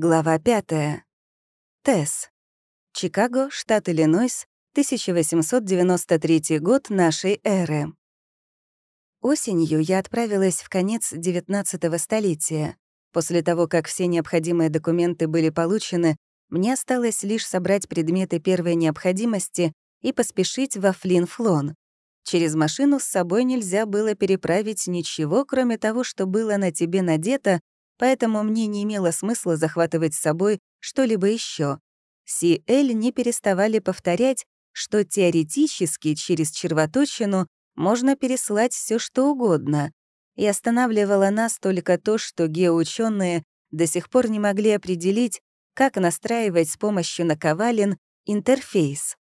Глава 5. Тесс. Чикаго, штат Иллинойс, 1893 год нашей эры. Осенью я отправилась в конец XIX столетия. После того, как все необходимые документы были получены, мне осталось лишь собрать предметы первой необходимости и поспешить во Флин-Флон. Через машину с собой нельзя было переправить ничего, кроме того, что было на тебе надето поэтому мне не имело смысла захватывать с собой что-либо еще. Си Эль не переставали повторять, что теоретически через червоточину можно переслать все что угодно, и останавливало нас только то, что геоученые до сих пор не могли определить, как настраивать с помощью наковален интерфейс.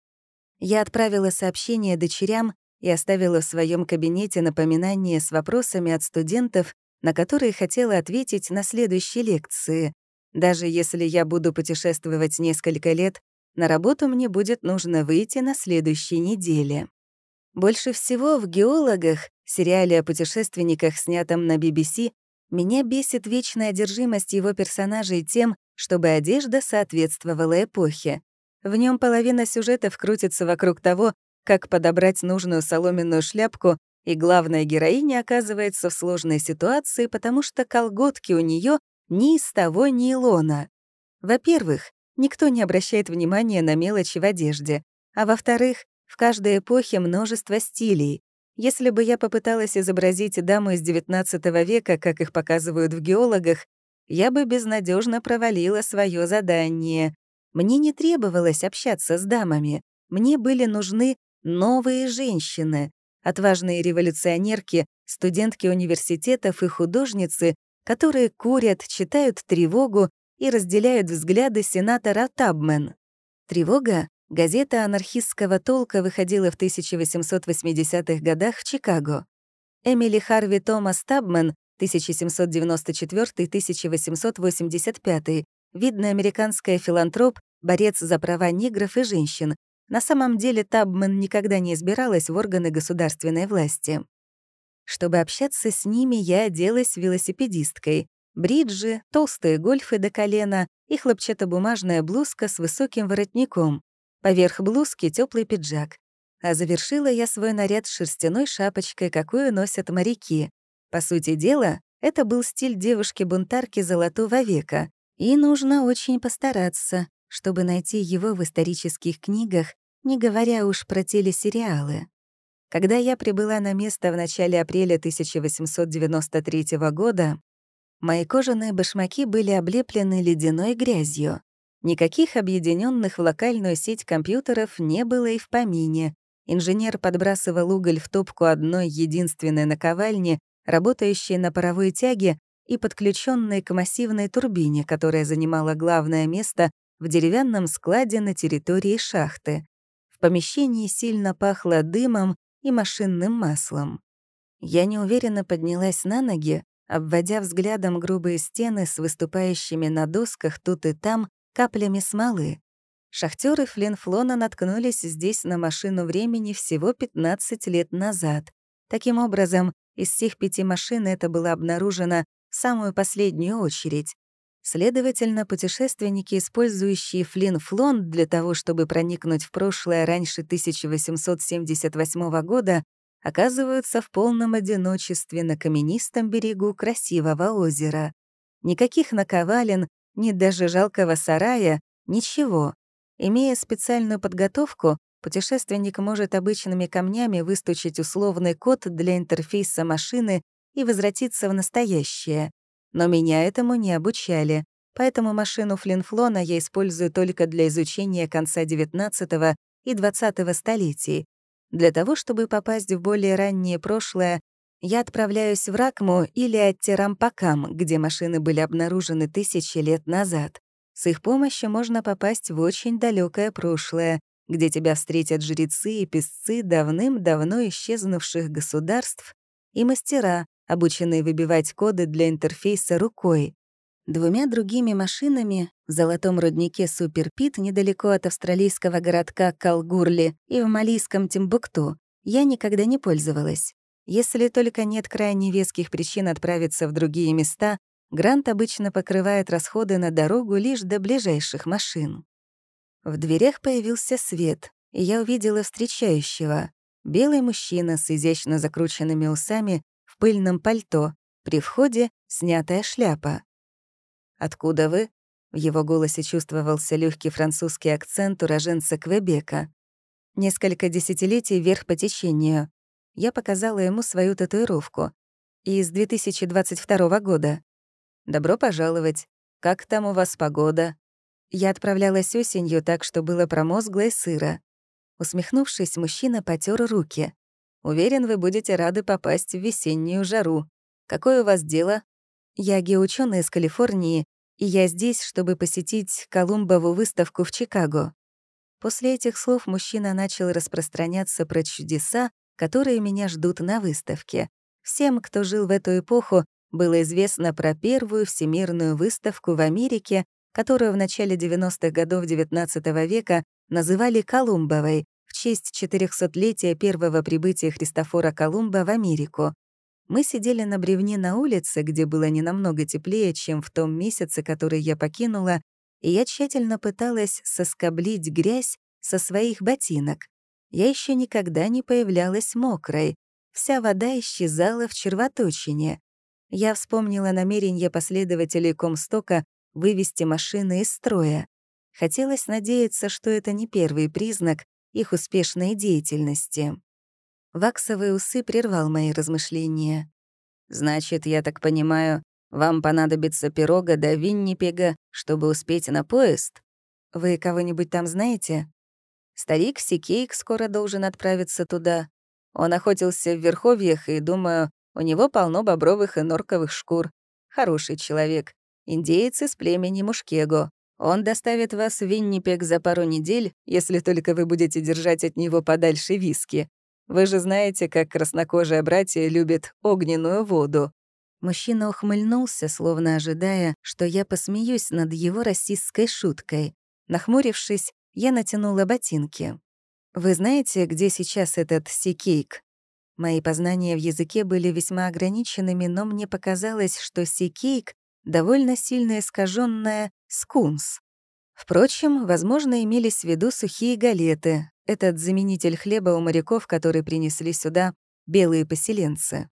Я отправила сообщение дочерям и оставила в своем кабинете напоминание с вопросами от студентов на которые хотела ответить на следующей лекции. Даже если я буду путешествовать несколько лет, на работу мне будет нужно выйти на следующей неделе. Больше всего в «Геологах», сериале о путешественниках, снятом на BBC, меня бесит вечная одержимость его персонажей тем, чтобы одежда соответствовала эпохе. В нем половина сюжетов крутится вокруг того, как подобрать нужную соломенную шляпку и главная героиня оказывается в сложной ситуации, потому что колготки у нее ни из того нейлона. Во-первых, никто не обращает внимания на мелочи в одежде, а во-вторых, в каждой эпохе множество стилей. Если бы я попыталась изобразить даму из XIX века, как их показывают в геологах, я бы безнадежно провалила свое задание. Мне не требовалось общаться с дамами, мне были нужны новые женщины, отважные революционерки, студентки университетов и художницы, которые курят, читают «Тревогу» и разделяют взгляды сенатора Табмен. «Тревога» — газета анархистского толка выходила в 1880-х годах в Чикаго. Эмили Харви Томас Табмен 1794-1885, видный американский филантроп, борец за права негров и женщин, на самом деле Табман никогда не избиралась в органы государственной власти. Чтобы общаться с ними, я оделась велосипедисткой. Бриджи, толстые гольфы до колена и хлопчатобумажная блузка с высоким воротником. Поверх блузки теплый пиджак. А завершила я свой наряд шерстяной шапочкой, какую носят моряки. По сути дела, это был стиль девушки-бунтарки золотого века. И нужно очень постараться, чтобы найти его в исторических книгах, не говоря уж про телесериалы. Когда я прибыла на место в начале апреля 1893 года, мои кожаные башмаки были облеплены ледяной грязью. Никаких объединенных в локальную сеть компьютеров не было и в помине. Инженер подбрасывал уголь в топку одной единственной наковальни, работающей на паровой тяге и подключенной к массивной турбине, которая занимала главное место в деревянном складе на территории шахты. В помещении сильно пахло дымом и машинным маслом. Я неуверенно поднялась на ноги, обводя взглядом грубые стены с выступающими на досках тут и там каплями смолы. Шахтеры Флинфлона наткнулись здесь на машину времени всего 15 лет назад. Таким образом, из всех пяти машин это было обнаружено в самую последнюю очередь. Следовательно, путешественники, использующие Флин-Флон для того, чтобы проникнуть в прошлое раньше 1878 года, оказываются в полном одиночестве на каменистом берегу красивого озера. Никаких наковален, ни даже жалкого сарая, ничего. Имея специальную подготовку, путешественник может обычными камнями выстучить условный код для интерфейса машины и возвратиться в настоящее. Но меня этому не обучали, поэтому машину Флинфлона я использую только для изучения конца XIX и XX столетий. Для того, чтобы попасть в более раннее прошлое, я отправляюсь в Ракму или Аттирампакам, где машины были обнаружены тысячи лет назад. С их помощью можно попасть в очень далекое прошлое, где тебя встретят жрецы и песцы давным-давно исчезнувших государств и мастера, обученные выбивать коды для интерфейса рукой. Двумя другими машинами в золотом руднике Суперпит недалеко от австралийского городка Калгурли и в малийском Тимбукту я никогда не пользовалась. Если только нет крайне веских причин отправиться в другие места, Грант обычно покрывает расходы на дорогу лишь до ближайших машин. В дверях появился свет, и я увидела встречающего. Белый мужчина с изящно закрученными усами в пыльном пальто, при входе снятая шляпа. «Откуда вы?» В его голосе чувствовался легкий французский акцент уроженца Квебека. Несколько десятилетий вверх по течению. Я показала ему свою татуировку. Из 2022 года. «Добро пожаловать. Как там у вас погода?» Я отправлялась осенью так, что было промозгло и сыро. Усмехнувшись, мужчина потер руки. «Уверен, вы будете рады попасть в весеннюю жару. Какое у вас дело?» «Я геоучёный из Калифорнии, и я здесь, чтобы посетить Колумбову выставку в Чикаго». После этих слов мужчина начал распространяться про чудеса, которые меня ждут на выставке. Всем, кто жил в эту эпоху, было известно про первую всемирную выставку в Америке, которую в начале 90-х годов XIX века называли Колумбовой честь 400-летия первого прибытия Христофора Колумба в Америку. Мы сидели на бревне на улице, где было не намного теплее, чем в том месяце, который я покинула, и я тщательно пыталась соскоблить грязь со своих ботинок. Я еще никогда не появлялась мокрой. Вся вода исчезала в червоточине. Я вспомнила намерение последователей Комстока вывести машины из строя. Хотелось надеяться, что это не первый признак их успешной деятельности. Ваксовые усы прервал мои размышления. «Значит, я так понимаю, вам понадобится пирога до Виннипега, чтобы успеть на поезд? Вы кого-нибудь там знаете? Старик Сикейк скоро должен отправиться туда. Он охотился в Верховьях, и, думаю, у него полно бобровых и норковых шкур. Хороший человек. Индеец из племени Мушкего. Он доставит вас в Виннипег за пару недель, если только вы будете держать от него подальше виски. Вы же знаете, как краснокожие братья любят огненную воду. Мужчина ухмыльнулся, словно ожидая, что я посмеюсь над его расистской шуткой. Нахмурившись, я натянула ботинки. «Вы знаете, где сейчас этот сикейк?» Мои познания в языке были весьма ограниченными, но мне показалось, что сикейк довольно сильно искаженная скунс. Впрочем, возможно, имелись в виду сухие галеты, этот заменитель хлеба у моряков, которые принесли сюда белые поселенцы.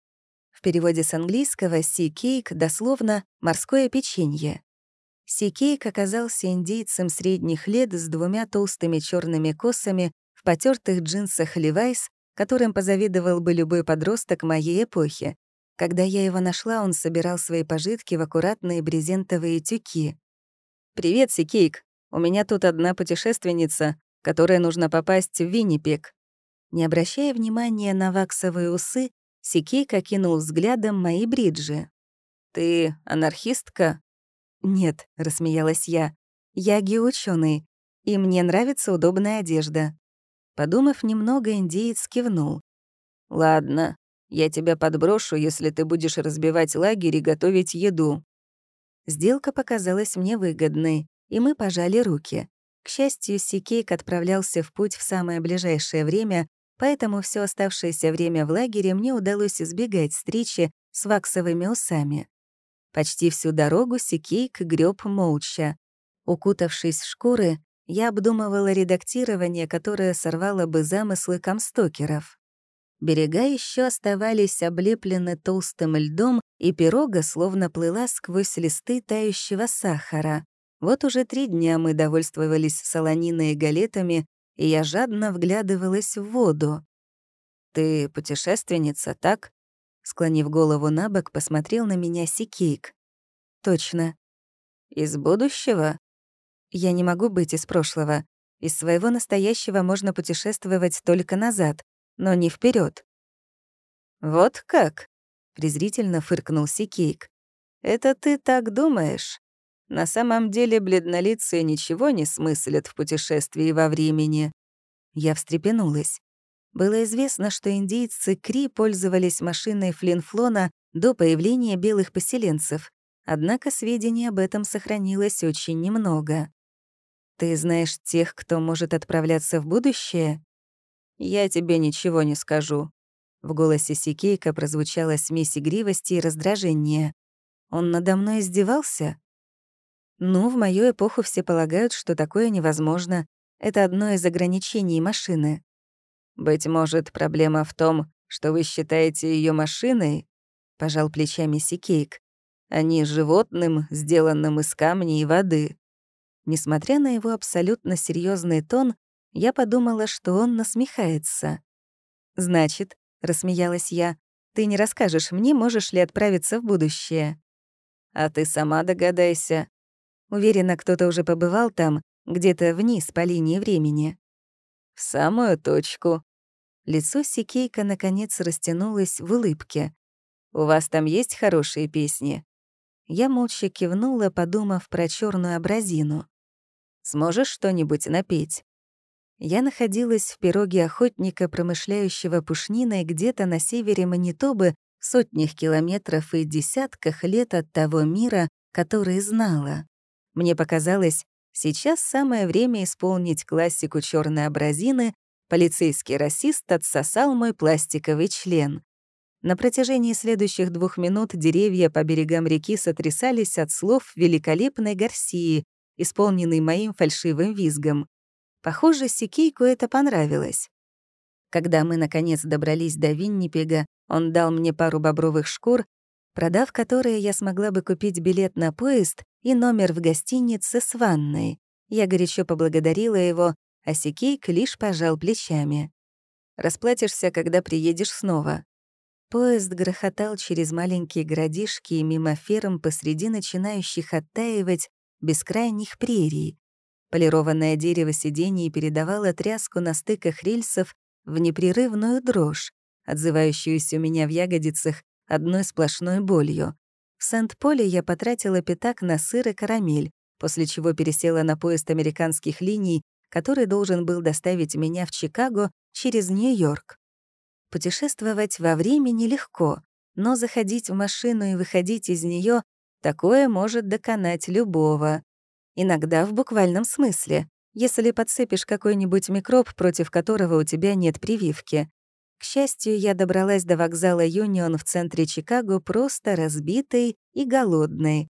В переводе с английского «си-кейк» дословно «морское печенье». Си-кейк оказался индейцем средних лет с двумя толстыми черными косами в потертых джинсах «Левайс», которым позавидовал бы любой подросток моей эпохи. Когда я его нашла, он собирал свои пожитки в аккуратные брезентовые тюки. «Привет, Си-кейк. У меня тут одна путешественница, которой нужно попасть в Виннипек». Не обращая внимания на ваксовые усы, Сикейка кинул взглядом мои бриджи. «Ты анархистка?» «Нет», — рассмеялась я. «Я геоучёный, и мне нравится удобная одежда». Подумав немного, индеец кивнул. «Ладно, я тебя подброшу, если ты будешь разбивать лагерь и готовить еду». Сделка показалась мне выгодной, и мы пожали руки. К счастью, Сикейк отправлялся в путь в самое ближайшее время, поэтому все оставшееся время в лагере мне удалось избегать встречи с ваксовыми усами. Почти всю дорогу Сикейк греб молча. Укутавшись в шкуры, я обдумывала редактирование, которое сорвало бы замыслы комстокеров. Берега еще оставались облеплены толстым льдом, и пирога словно плыла сквозь листы тающего сахара. Вот уже три дня мы довольствовались солониной и галетами, и я жадно вглядывалась в воду. «Ты путешественница, так?» Склонив голову на бок, посмотрел на меня Сикейк. «Точно. Из будущего?» «Я не могу быть из прошлого. Из своего настоящего можно путешествовать только назад, но не вперед. «Вот как?» — презрительно фыркнул Сикейк. «Это ты так думаешь? На самом деле бледнолицые ничего не смыслят в путешествии во времени. Я встрепенулась. Было известно, что индейцы Кри пользовались машиной Флинфлона до появления белых поселенцев, однако сведений об этом сохранилось очень немного. «Ты знаешь тех, кто может отправляться в будущее?» «Я тебе ничего не скажу». В голосе Сикейка прозвучала смесь игривости и раздражения. Он надо мной издевался? Ну, в мою эпоху все полагают, что такое невозможно. Это одно из ограничений машины. Быть может, проблема в том, что вы считаете ее машиной? Пожал плечами Сикейк. А не животным, сделанным из камней и воды. Несмотря на его абсолютно серьезный тон, я подумала, что он насмехается. «Значит», — рассмеялась я, — «ты не расскажешь мне, можешь ли отправиться в будущее». «А ты сама догадайся», Уверена, кто-то уже побывал там, где-то вниз по линии времени. В самую точку. Лицо Сикейка наконец растянулось в улыбке. «У вас там есть хорошие песни?» Я молча кивнула, подумав про черную абразину. «Сможешь что-нибудь напеть?» Я находилась в пироге охотника, промышляющего пушниной где-то на севере Манитобы, сотнях километров и десятках лет от того мира, который знала. Мне показалось, сейчас самое время исполнить классику черной абразины «Полицейский расист отсосал мой пластиковый член». На протяжении следующих двух минут деревья по берегам реки сотрясались от слов великолепной Гарсии, исполненной моим фальшивым визгом. Похоже, Сикейку это понравилось. Когда мы, наконец, добрались до Виннипега, он дал мне пару бобровых шкур, продав которые я смогла бы купить билет на поезд и номер в гостинице с ванной. Я горячо поблагодарила его, а Сикейк лишь пожал плечами. «Расплатишься, когда приедешь снова». Поезд грохотал через маленькие городишки и мимо ферм посреди начинающих оттаивать бескрайних прерий. Полированное дерево сидений передавало тряску на стыках рельсов в непрерывную дрожь, отзывающуюся у меня в ягодицах одной сплошной болью. В Сент-Поле я потратила пятак на сыр и карамель, после чего пересела на поезд американских линий, который должен был доставить меня в Чикаго через Нью-Йорк. Путешествовать во времени легко, но заходить в машину и выходить из нее такое может доконать любого. Иногда в буквальном смысле, если подцепишь какой-нибудь микроб, против которого у тебя нет прививки. К счастью, я добралась до вокзала Юнион в центре Чикаго просто разбитой и голодной.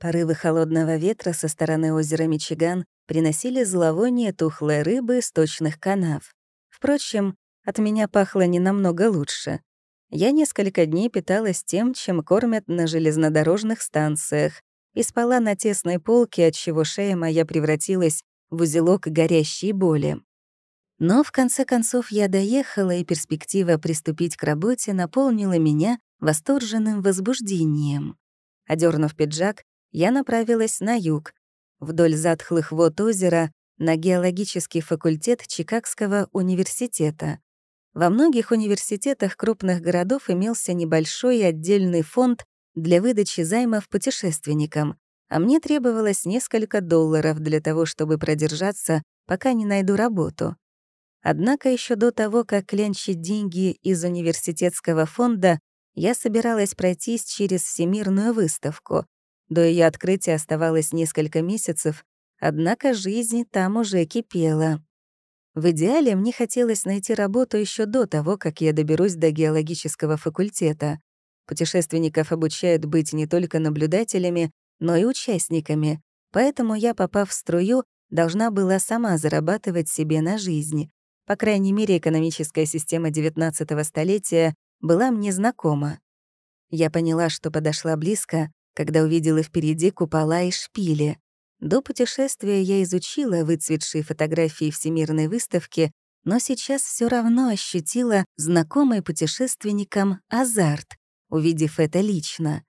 Порывы холодного ветра со стороны озера Мичиган приносили зловоние тухлой рыбы из точных канав. Впрочем, от меня пахло не намного лучше. Я несколько дней питалась тем, чем кормят на железнодорожных станциях, и спала на тесной полке, отчего шея моя превратилась в узелок горящей боли. Но в конце концов я доехала, и перспектива приступить к работе наполнила меня восторженным возбуждением. Одернув пиджак, я направилась на юг, вдоль затхлых вод озера, на геологический факультет Чикагского университета. Во многих университетах крупных городов имелся небольшой отдельный фонд для выдачи займов путешественникам, а мне требовалось несколько долларов для того, чтобы продержаться, пока не найду работу. Однако еще до того, как клянчить деньги из университетского фонда, я собиралась пройтись через Всемирную выставку. До ее открытия оставалось несколько месяцев, однако жизнь там уже кипела. В идеале мне хотелось найти работу еще до того, как я доберусь до геологического факультета. Путешественников обучают быть не только наблюдателями, но и участниками, поэтому я, попав в струю, должна была сама зарабатывать себе на жизнь. По крайней мере, экономическая система XIX столетия была мне знакома. Я поняла, что подошла близко, когда увидела впереди купола и шпили. До путешествия я изучила выцветшие фотографии Всемирной выставки, но сейчас все равно ощутила знакомый путешественникам азарт, увидев это лично.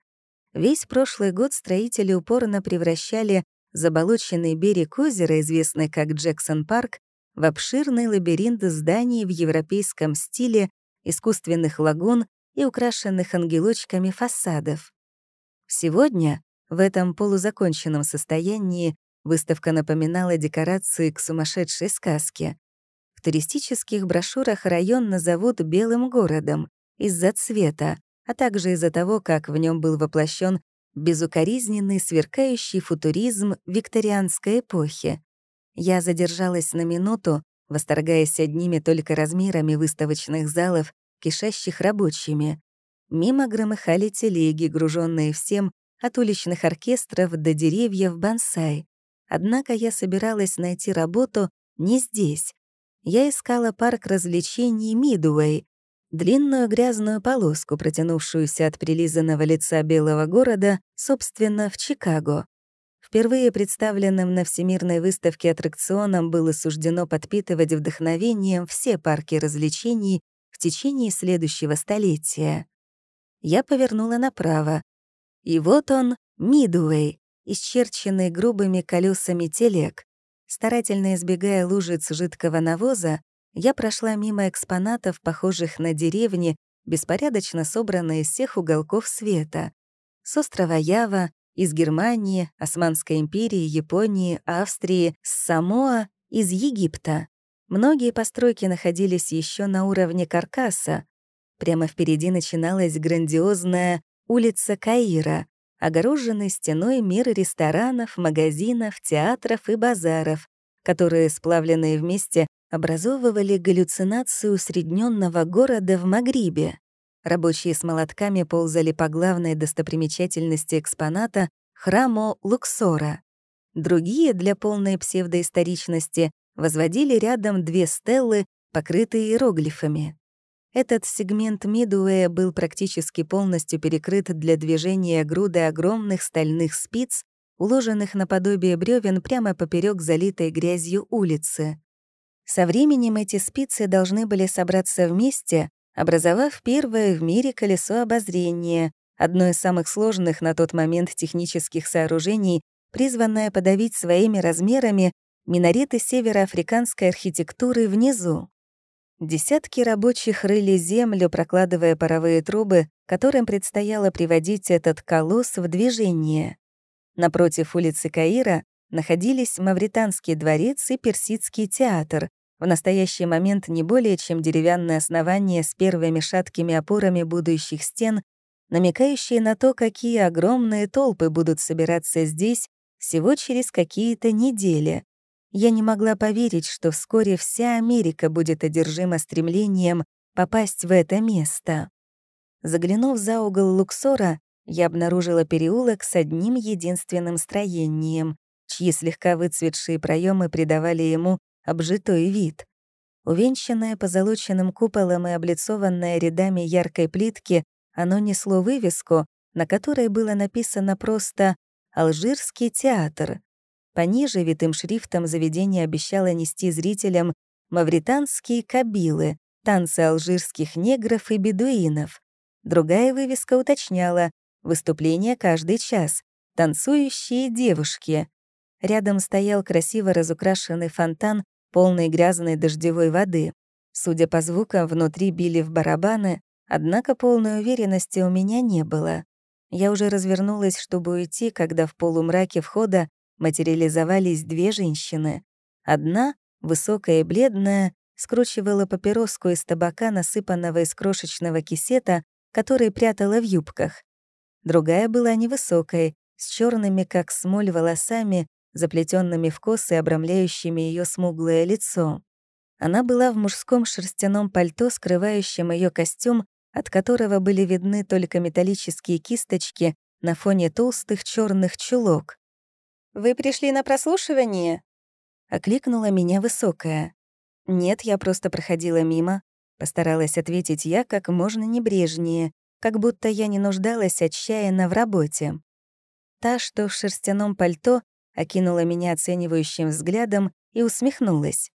Весь прошлый год строители упорно превращали заболоченный берег озера, известный как Джексон-парк, в обширный лабиринт зданий в европейском стиле, искусственных лагун и украшенных ангелочками фасадов. Сегодня, в этом полузаконченном состоянии, выставка напоминала декорации к сумасшедшей сказке. В туристических брошюрах район назовут «белым городом» из-за цвета, а также из-за того, как в нем был воплощен безукоризненный сверкающий футуризм викторианской эпохи. Я задержалась на минуту, восторгаясь одними только размерами выставочных залов, кишащих рабочими. Мимо громыхали телеги, груженные всем, от уличных оркестров до деревьев бонсай. Однако я собиралась найти работу не здесь. Я искала парк развлечений Мидуэй, длинную грязную полоску, протянувшуюся от прилизанного лица белого города, собственно, в Чикаго. Впервые представленным на Всемирной выставке аттракционам было суждено подпитывать вдохновением все парки развлечений в течение следующего столетия. Я повернула направо. И вот он, Мидуэй, исчерченный грубыми колесами телег. Старательно избегая лужиц жидкого навоза, я прошла мимо экспонатов, похожих на деревни, беспорядочно собранные из всех уголков света. С острова Ява, из Германии, Османской империи, Японии, Австрии, с Самоа, из Египта. Многие постройки находились еще на уровне каркаса. Прямо впереди начиналась грандиозная улица Каира, огороженный стеной мир ресторанов, магазинов, театров и базаров, которые, сплавленные вместе, образовывали галлюцинацию усредненного города в Магрибе. Рабочие с молотками ползали по главной достопримечательности экспоната — храму Луксора. Другие, для полной псевдоисторичности, возводили рядом две стеллы, покрытые иероглифами. Этот сегмент Мидуэя был практически полностью перекрыт для движения груды огромных стальных спиц, уложенных наподобие бревен прямо поперек залитой грязью улицы. Со временем эти спицы должны были собраться вместе, образовав первое в мире колесо обозрения, одно из самых сложных на тот момент технических сооружений, призванное подавить своими размерами минареты североафриканской архитектуры внизу. Десятки рабочих рыли землю, прокладывая паровые трубы, которым предстояло приводить этот колосс в движение. Напротив улицы Каира находились Мавританский дворец и Персидский театр, в настоящий момент не более чем деревянное основание с первыми шаткими опорами будущих стен, намекающие на то, какие огромные толпы будут собираться здесь всего через какие-то недели. Я не могла поверить, что вскоре вся Америка будет одержима стремлением попасть в это место. Заглянув за угол Луксора, я обнаружила переулок с одним единственным строением, чьи слегка выцветшие проемы придавали ему обжитой вид. Увенчанное позолоченным куполом и облицованное рядами яркой плитки, оно несло вывеску, на которой было написано просто «Алжирский театр». Пониже витым шрифтом заведение обещало нести зрителям мавританские кабилы, танцы алжирских негров и бедуинов. Другая вывеска уточняла «Выступление каждый час», «Танцующие девушки». Рядом стоял красиво разукрашенный фонтан, полный грязной дождевой воды. Судя по звукам, внутри били в барабаны, однако полной уверенности у меня не было. Я уже развернулась, чтобы уйти, когда в полумраке входа материализовались две женщины. Одна, высокая и бледная, скручивала папироску из табака, насыпанного из крошечного кисета, который прятала в юбках. Другая была невысокой, с черными, как смоль, волосами, заплетенными в косы, обрамляющими ее смуглое лицо. Она была в мужском шерстяном пальто, скрывающем ее костюм, от которого были видны только металлические кисточки на фоне толстых черных чулок. «Вы пришли на прослушивание?» — окликнула меня высокая. «Нет, я просто проходила мимо», — постаралась ответить я как можно небрежнее, как будто я не нуждалась отчаянно в работе. Та, что в шерстяном пальто, окинула меня оценивающим взглядом и усмехнулась.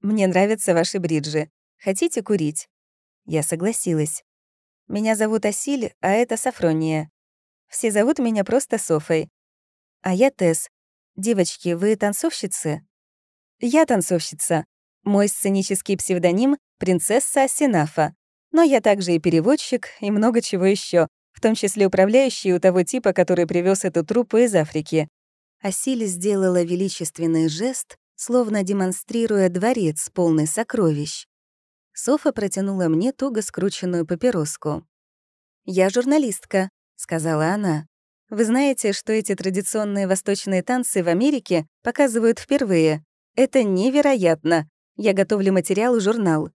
«Мне нравятся ваши бриджи. Хотите курить?» Я согласилась. «Меня зовут Асиль, а это Сафрония. Все зовут меня просто Софой. А я Тесс. Девочки, вы танцовщицы? Я танцовщица. Мой сценический псевдоним — принцесса Асинафа. Но я также и переводчик, и много чего еще, в том числе управляющий у того типа, который привез эту труппу из Африки. Асиль сделала величественный жест, словно демонстрируя дворец, полный сокровищ. Софа протянула мне туго скрученную папироску. «Я журналистка», — сказала она. Вы знаете, что эти традиционные восточные танцы в Америке показывают впервые. Это невероятно. Я готовлю материал журнал.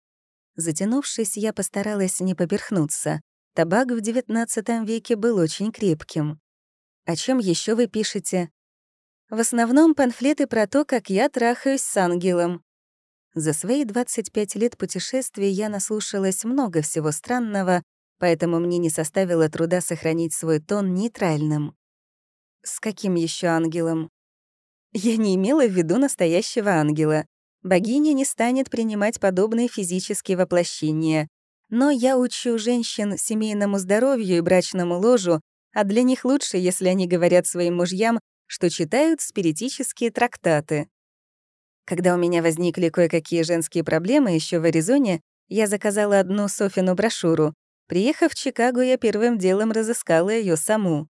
Затянувшись, я постаралась не поперхнуться. Табак в XIX веке был очень крепким. О чем еще вы пишете? В основном памфлеты про то, как я трахаюсь с ангелом. За свои 25 лет путешествий я наслушалась много всего странного, поэтому мне не составило труда сохранить свой тон нейтральным. С каким еще ангелом? Я не имела в виду настоящего ангела. Богиня не станет принимать подобные физические воплощения. Но я учу женщин семейному здоровью и брачному ложу, а для них лучше, если они говорят своим мужьям, что читают спиритические трактаты. Когда у меня возникли кое-какие женские проблемы еще в Аризоне, я заказала одну Софину брошюру. Приехав в Чикаго, я первым делом разыскала ее саму.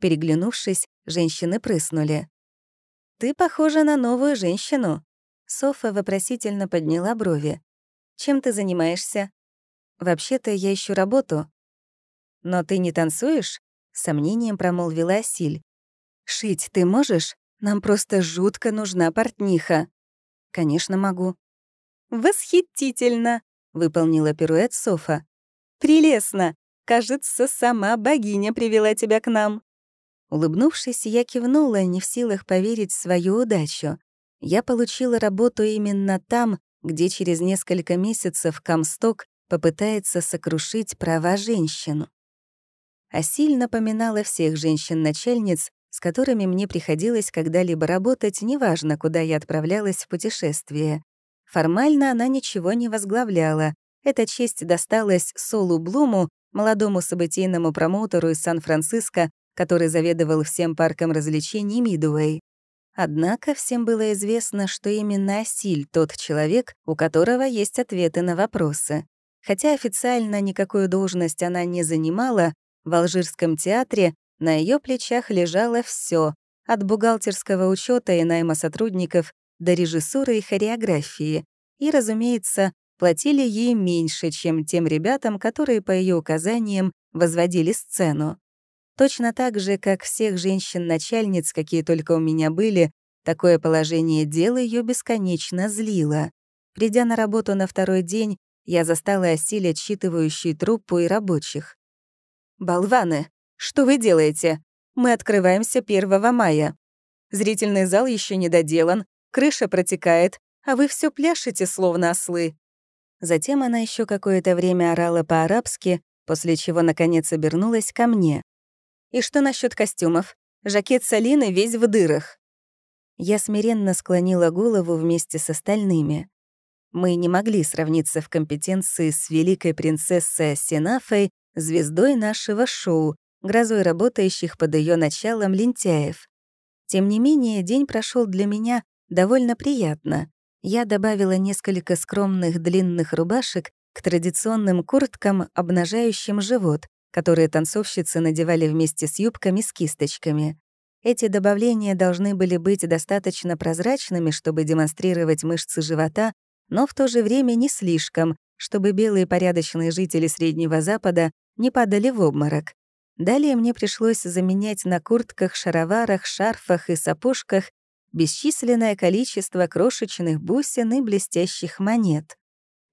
Переглянувшись, женщины прыснули. «Ты похожа на новую женщину». Софа вопросительно подняла брови. «Чем ты занимаешься?» «Вообще-то я ищу работу». «Но ты не танцуешь?» — сомнением промолвила Асиль. «Шить ты можешь? Нам просто жутко нужна портниха». «Конечно, могу». «Восхитительно!» — выполнила пируэт Софа. «Прелестно! Кажется, сама богиня привела тебя к нам». Улыбнувшись, я кивнула, не в силах поверить в свою удачу. Я получила работу именно там, где через несколько месяцев Камсток попытается сокрушить права женщин. Асиль напоминала всех женщин-начальниц, с которыми мне приходилось когда-либо работать, неважно, куда я отправлялась в путешествие. Формально она ничего не возглавляла. Эта честь досталась Солу Блуму, молодому событийному промоутеру из Сан-Франциско, который заведовал всем парком развлечений Мидуэй. Однако всем было известно, что именно Асиль — тот человек, у которого есть ответы на вопросы. Хотя официально никакую должность она не занимала, в Алжирском театре на ее плечах лежало все, от бухгалтерского учета и найма сотрудников до режиссуры и хореографии. И, разумеется, платили ей меньше, чем тем ребятам, которые по ее указаниям возводили сцену. Точно так же, как всех женщин-начальниц, какие только у меня были, такое положение дела ее бесконечно злило. Придя на работу на второй день, я застала Осиль, отсчитывающую труппу и рабочих. «Болваны, что вы делаете? Мы открываемся 1 мая. Зрительный зал еще не доделан, крыша протекает, а вы все пляшете, словно ослы». Затем она еще какое-то время орала по-арабски, после чего, наконец, обернулась ко мне. И что насчет костюмов? Жакет Салины весь в дырах. Я смиренно склонила голову вместе с остальными. Мы не могли сравниться в компетенции с великой принцессой Сенафой, звездой нашего шоу, грозой работающих под ее началом лентяев. Тем не менее, день прошел для меня довольно приятно. Я добавила несколько скромных длинных рубашек к традиционным курткам, обнажающим живот, которые танцовщицы надевали вместе с юбками с кисточками. Эти добавления должны были быть достаточно прозрачными, чтобы демонстрировать мышцы живота, но в то же время не слишком, чтобы белые порядочные жители Среднего Запада не падали в обморок. Далее мне пришлось заменять на куртках, шароварах, шарфах и сапожках бесчисленное количество крошечных бусин и блестящих монет.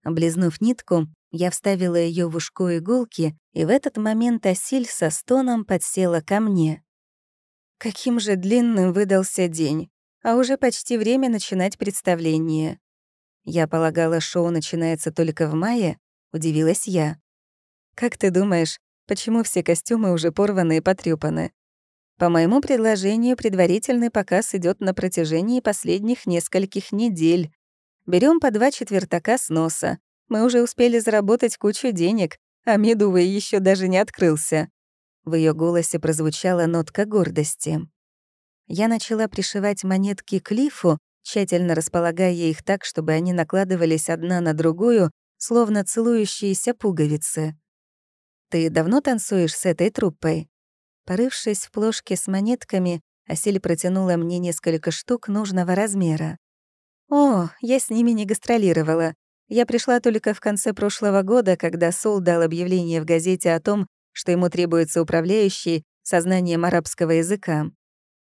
Облизнув нитку, я вставила ее в ушко иголки, и в этот момент Асиль со стоном подсела ко мне. Каким же длинным выдался день, а уже почти время начинать представление. Я полагала, шоу начинается только в мае, удивилась я. Как ты думаешь, почему все костюмы уже порваны и потрёпаны? По моему предложению, предварительный показ идет на протяжении последних нескольких недель. Берем по два четвертака с носа, мы уже успели заработать кучу денег, а Медувый еще даже не открылся». В ее голосе прозвучала нотка гордости. Я начала пришивать монетки к лифу, тщательно располагая их так, чтобы они накладывались одна на другую, словно целующиеся пуговицы. «Ты давно танцуешь с этой труппой?» Порывшись в плошке с монетками, Асель протянула мне несколько штук нужного размера. «О, я с ними не гастролировала. Я пришла только в конце прошлого года, когда Сол дал объявление в газете о том, что ему требуется управляющий со знанием арабского языка.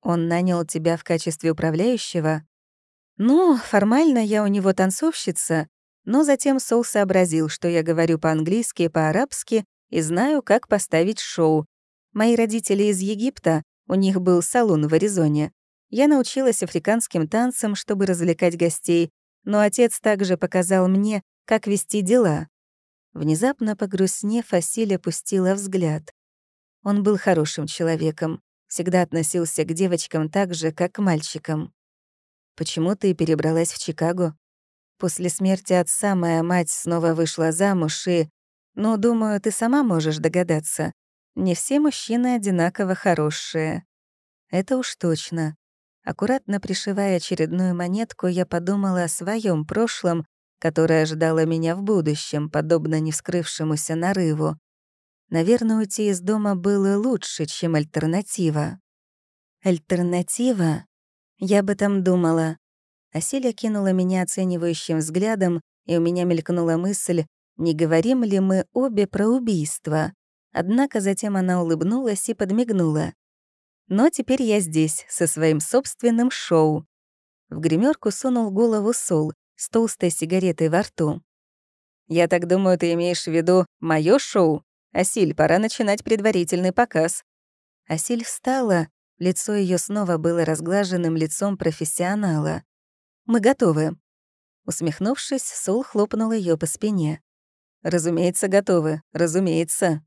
Он нанял тебя в качестве управляющего? Ну, формально я у него танцовщица, но затем Сол сообразил, что я говорю по-английски и по-арабски и знаю, как поставить шоу. Мои родители из Египта, У них был салон в Аризоне. Я научилась африканским танцам, чтобы развлекать гостей, но отец также показал мне, как вести дела. Внезапно погрустнев, Асиль опустила взгляд. Он был хорошим человеком, всегда относился к девочкам так же, как к мальчикам. «Почему ты перебралась в Чикаго?» После смерти отца моя мать снова вышла замуж и... Ну, думаю, ты сама можешь догадаться. Не все мужчины одинаково хорошие. Это уж точно. Аккуратно пришивая очередную монетку, я подумала о своем прошлом, которое ожидало меня в будущем, подобно невскрывшемуся нарыву. Наверное, уйти из дома было лучше, чем альтернатива. Альтернатива? Я бы там думала. Аселя кинула меня оценивающим взглядом, и у меня мелькнула мысль, не говорим ли мы обе про убийство. Однако затем она улыбнулась и подмигнула. Но теперь я здесь, со своим собственным шоу. В гримерку сунул голову Сол с толстой сигаретой во рту. «Я так думаю, ты имеешь в виду моё шоу? Асиль, пора начинать предварительный показ». Асиль встала, лицо ее снова было разглаженным лицом профессионала. «Мы готовы». Усмехнувшись, Сол хлопнул ее по спине. «Разумеется, готовы, разумеется»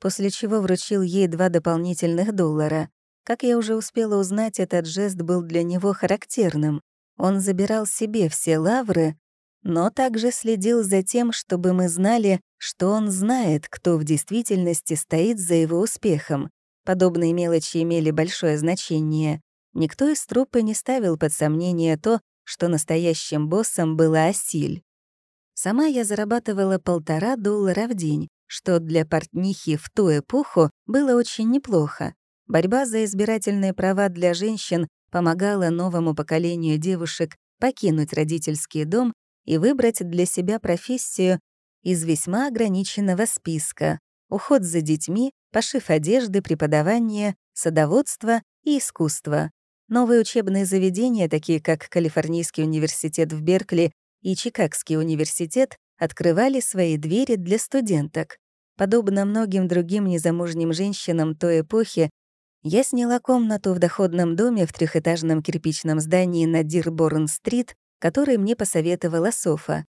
после чего вручил ей два дополнительных доллара. Как я уже успела узнать, этот жест был для него характерным. Он забирал себе все лавры, но также следил за тем, чтобы мы знали, что он знает, кто в действительности стоит за его успехом. Подобные мелочи имели большое значение. Никто из труппы не ставил под сомнение то, что настоящим боссом была Асиль. Сама я зарабатывала полтора доллара в день, что для портнихи в ту эпоху было очень неплохо. Борьба за избирательные права для женщин помогала новому поколению девушек покинуть родительский дом и выбрать для себя профессию из весьма ограниченного списка — уход за детьми, пошив одежды, преподавание, садоводство и искусство. Новые учебные заведения, такие как Калифорнийский университет в Беркли и Чикагский университет, открывали свои двери для студенток. Подобно многим другим незамужним женщинам той эпохи, я сняла комнату в доходном доме в трехэтажном кирпичном здании на Дирборн-стрит, который мне посоветовала Софа.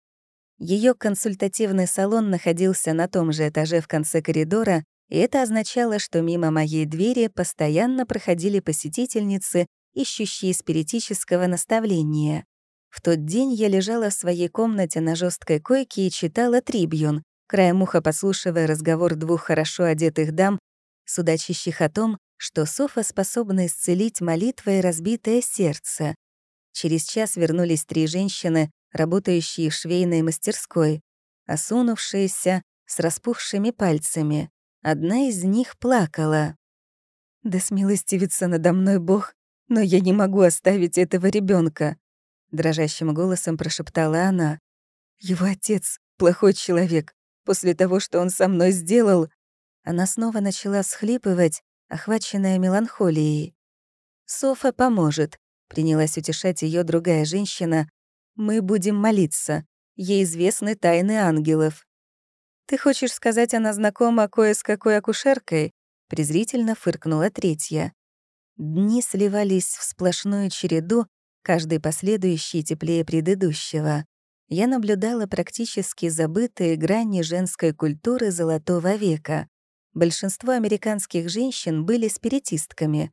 Ее консультативный салон находился на том же этаже в конце коридора, и это означало, что мимо моей двери постоянно проходили посетительницы, ищущие спиритического наставления. В тот день я лежала в своей комнате на жесткой койке и читала «Трибьюн», краем уха послушивая разговор двух хорошо одетых дам, судачащих о том, что Софа способна исцелить молитвой разбитое сердце. Через час вернулись три женщины, работающие в швейной мастерской, осунувшиеся, с распухшими пальцами. Одна из них плакала. «Да смилостивится надо мной Бог, но я не могу оставить этого ребенка, дрожащим голосом прошептала она. «Его отец — плохой человек. После того, что он со мной сделал...» Она снова начала схлипывать, охваченная меланхолией. «Софа поможет», — принялась утешать ее другая женщина. «Мы будем молиться. Ей известны тайны ангелов». «Ты хочешь сказать, она знакома кое с какой акушеркой?» — презрительно фыркнула третья. Дни сливались в сплошную череду, каждый последующий теплее предыдущего. Я наблюдала практически забытые грани женской культуры Золотого века. Большинство американских женщин были спиритистками,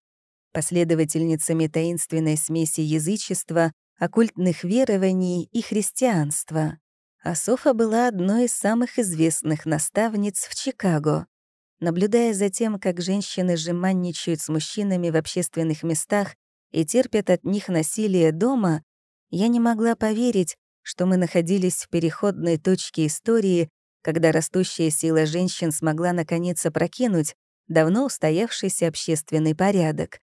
последовательницами таинственной смеси язычества, оккультных верований и христианства. А Софа была одной из самых известных наставниц в Чикаго. Наблюдая за тем, как женщины жеманничают с мужчинами в общественных местах и терпят от них насилие дома, я не могла поверить, что мы находились в переходной точке истории, когда растущая сила женщин смогла наконец опрокинуть давно устоявшийся общественный порядок.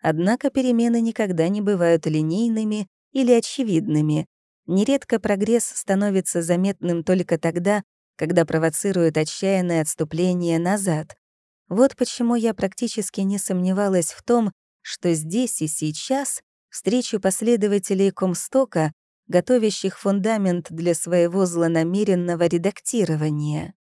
Однако перемены никогда не бывают линейными или очевидными. Нередко прогресс становится заметным только тогда, когда провоцирует отчаянное отступление назад. Вот почему я практически не сомневалась в том, что здесь и сейчас встречу последователей Комстока, готовящих фундамент для своего злонамеренного редактирования.